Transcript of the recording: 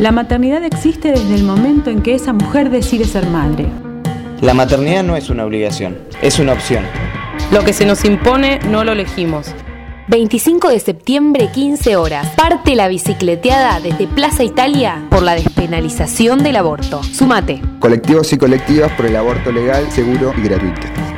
La maternidad existe desde el momento en que esa mujer decide ser madre. La maternidad no es una obligación, es una opción. Lo que se nos impone no lo elegimos. 25 de septiembre, 15 horas. Parte la bicicleteada desde Plaza Italia por la despenalización del aborto. Sumate. Colectivos y colectivas por el aborto legal, seguro y gratuito.